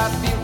I feel